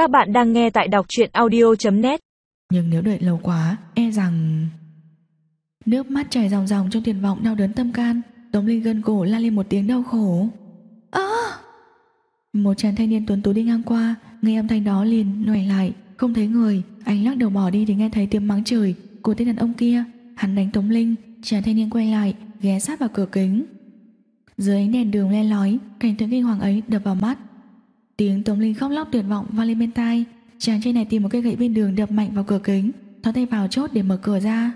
Các bạn đang nghe tại đọc truyện audio.net Nhưng nếu đợi lâu quá E rằng Nước mắt chảy ròng ròng trong tuyệt vọng đau đớn tâm can Tống Linh gân cổ la lên một tiếng đau khổ. Ơ! Một chàng thanh niên tuấn tú đi ngang qua Nghe âm thanh đó liền nhòi lại Không thấy người Anh lắc đầu bỏ đi thì nghe thấy tiếng mắng chửi Của tên đàn ông kia. Hắn đánh Tống Linh Chàng thanh niên quay lại ghé sát vào cửa kính. Dưới ánh đèn đường le lói Cảnh tượng kinh hoàng ấy đập vào mắt Tiếng Tống Linh khóc lóc tuyệt vọng vang lên bên tai. Chàng trai này tìm một cây gậy bên đường đập mạnh vào cửa kính Thó tay vào chốt để mở cửa ra.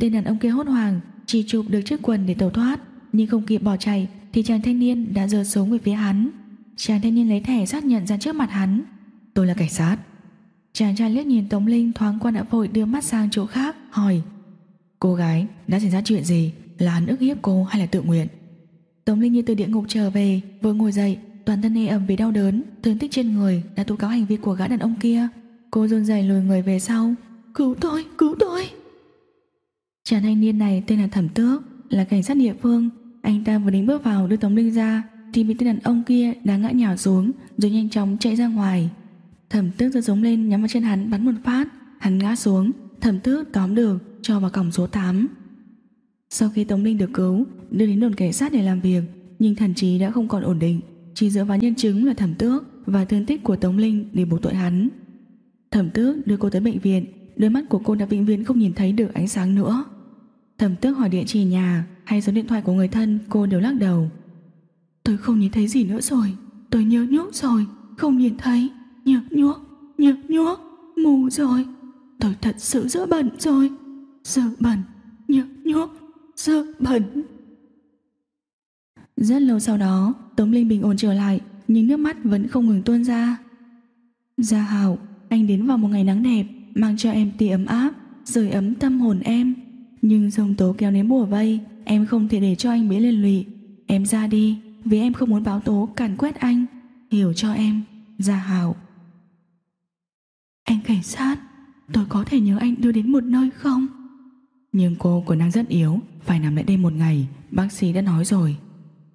Tên đàn ông kia hốt hoảng, Chỉ chụp được chiếc quần để tẩu thoát, Nhưng không kịp bỏ chạy Thì chàng thanh niên đã giơ súng về phía hắn. Chàng thanh niên lấy thẻ xác nhận ra trước mặt hắn. Tôi là cảnh sát. Chàng trai liếc nhìn Tống Linh thoáng qua đã vội đưa mắt sang chỗ khác, Hỏi, Cô gái, đã xảy ra chuyện gì? Là hắn ức hiếp cô hay là tự nguyện? Tống Linh như từ địa ngục trở về, Vừa ngồi dậy toàn thân ê ẩm vì đau đớn, thương tích trên người, đã tố cáo hành vi của gã đàn ông kia. Cô run rẩy lùi người về sau. Cứu tôi cứu tôi. Chàng thanh niên này tên là thẩm tước, là cảnh sát địa phương. Anh ta vừa định bước vào đưa tống linh ra, thì bị tên đàn ông kia đá ngã nhào xuống, rồi nhanh chóng chạy ra ngoài. Thẩm tước giơ giống lên nhắm vào chân hắn, bắn một phát. Hắn ngã xuống. Thẩm tước tóm được, cho vào cổng số 8 sau khi tống linh được cứu, đưa đến đồn cảnh sát để làm việc, nhưng thần trí đã không còn ổn định chỉ dựa vào nhân chứng là thẩm tước và thương tích của Tống Linh để buộc tội hắn. Thẩm tước đưa cô tới bệnh viện, đôi mắt của cô đã vĩnh viễn không nhìn thấy được ánh sáng nữa. Thẩm tước hỏi địa chỉ nhà hay số điện thoại của người thân, cô đều lắc đầu. Tôi không nhìn thấy gì nữa rồi, tôi nhớ nhuốc rồi, không nhìn thấy, nhớ nhuốc, nhớ nhuốc, mù rồi. Tôi thật sự dỡ bẩn rồi, dỡ bẩn, nhớ nhuốc, dỡ bẩn. Rất lâu sau đó, Tống Linh bình ổn trở lại, nhưng nước mắt vẫn không ngừng tuôn ra. Gia Hảo, anh đến vào một ngày nắng đẹp, mang cho em tia ấm áp, rời ấm tâm hồn em. Nhưng dòng tố kéo đến bùa vây, em không thể để cho anh bị liên lụy. Em ra đi, vì em không muốn báo tố càn quét anh. Hiểu cho em, Gia Hảo. Anh cảnh sát, tôi có thể nhớ anh đưa đến một nơi không? Nhưng cô còn đang rất yếu, phải nằm lại đây một ngày, bác sĩ đã nói rồi.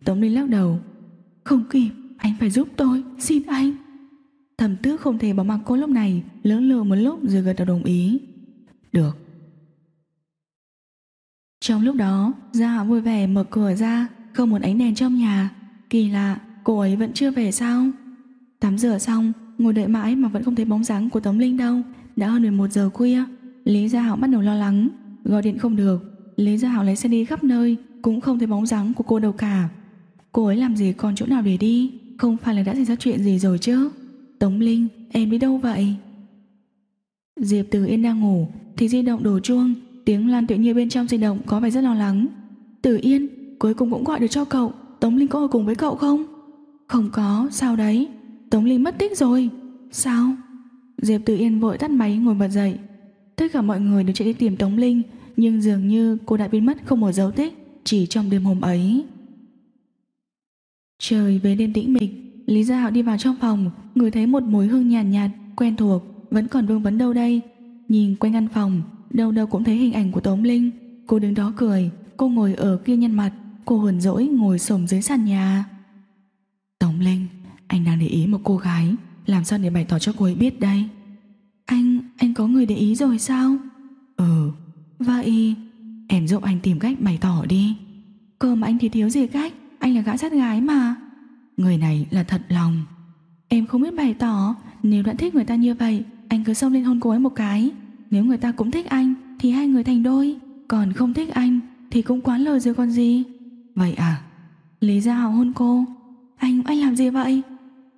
Tống Linh lắc đầu. Không kịp, anh phải giúp tôi, xin anh. Thẩm tước không thể bỏ mặc cô lúc này Lưỡng lự một lúc rồi gật đầu đồng ý. Được. Trong lúc đó Gia Hảo vui vẻ mở cửa ra Không muốn ánh đèn trong nhà. Kỳ lạ, cô ấy vẫn chưa về sao? Tắm rửa xong Ngồi đợi mãi mà vẫn không thấy bóng dáng của Tống Linh đâu. Đã hơn 11 giờ khuya Lý Gia Hảo bắt đầu lo lắng. Gọi điện không được. Lý Gia Hảo lấy xe đi khắp nơi Cũng không thấy bóng dáng của cô đâu cả. Cô ấy làm gì còn chỗ nào để đi? Không phải là đã xảy ra chuyện gì rồi chứ? Tống Linh, em đi đâu vậy? Diệp Từ Yên đang ngủ, Thì di động đổ chuông. Tiếng Lan Tuệ Như bên trong di động có vẻ rất lo lắng. Từ Yên, cuối cùng cũng gọi được cho cậu. Tống Linh có ở cùng với cậu không? Không có, sao đấy? Tống Linh mất tích rồi. Sao? Diệp Từ Yên vội tắt máy ngồi bật dậy. Tất cả mọi người đều chạy đi tìm Tống Linh, Nhưng dường như cô đã biến mất không một dấu tích, Chỉ trong đêm hôm ấy. Trời về đêm tĩnh mịch Lý Gia Hạo đi vào trong phòng Người thấy một mùi hương nhàn nhạt, nhạt, quen thuộc Vẫn còn vương vấn đâu đây? Nhìn quanh căn phòng Đâu đâu cũng thấy hình ảnh của Tống Linh. Cô đứng đó cười Cô ngồi ở kia nhân mặt Cô hờn dỗi ngồi xổm dưới sàn nhà. Tống Linh Anh đang để ý một cô gái Làm sao để bày tỏ cho cô ấy biết đây? Anh, anh có người để ý rồi sao? Ừ. Vậy Em giúp anh tìm cách bày tỏ đi. Cơ mà anh thì thiếu gì cách? Anh là gã sát gái mà. Người này là thật lòng. Em không biết bày tỏ. Nếu đã thích người ta như vậy Anh cứ xông lên hôn cô ấy một cái. Nếu người ta cũng thích anh Thì hai người thành đôi. Còn không thích anh Thì cũng quán lời rồi còn gì. Vậy à? Lý Gia Hào hôn cô. Anh, anh làm gì vậy?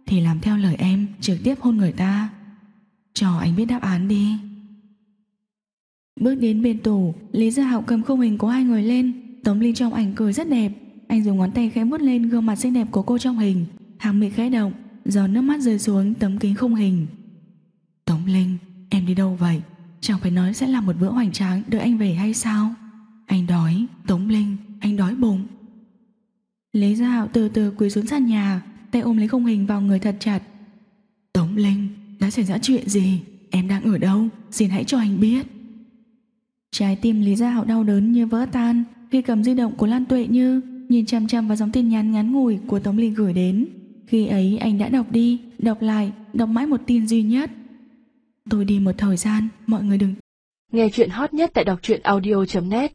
Thì làm theo lời em trực tiếp hôn người ta. Cho anh biết đáp án đi. Bước đến bên tủ Lý Gia Hạo cầm khung hình của hai người lên. Tống Linh trong ảnh cười rất đẹp anh dùng ngón tay khẽ vuốt lên gương mặt xinh đẹp của cô trong hình. Hàng mi khẽ động, Giọt nước mắt rơi xuống tấm kính khung hình. Tống Linh, Em đi đâu vậy? Chẳng phải nói sẽ làm một bữa hoành tráng đợi anh về hay sao? Anh đói, Tống Linh, Anh đói bụng. Lý Gia Hạo từ từ quỳ xuống sàn nhà, Tay ôm lấy khung hình vào người thật chặt. Tống Linh, Đã xảy ra chuyện gì? Em đang ở đâu? Xin hãy cho anh biết. Trái tim Lý Gia Hạo đau đớn như vỡ tan Khi cầm di động của Lan Tuệ Như nhìn chăm chăm vào dòng tin nhắn ngắn ngủi của Tống Linh gửi đến. Khi ấy anh đã đọc đi, đọc lại, đọc mãi một tin duy nhất. Tôi đi một thời gian, mọi người đừng Nghe chuyện hot nhất tại đọc truyện audio.net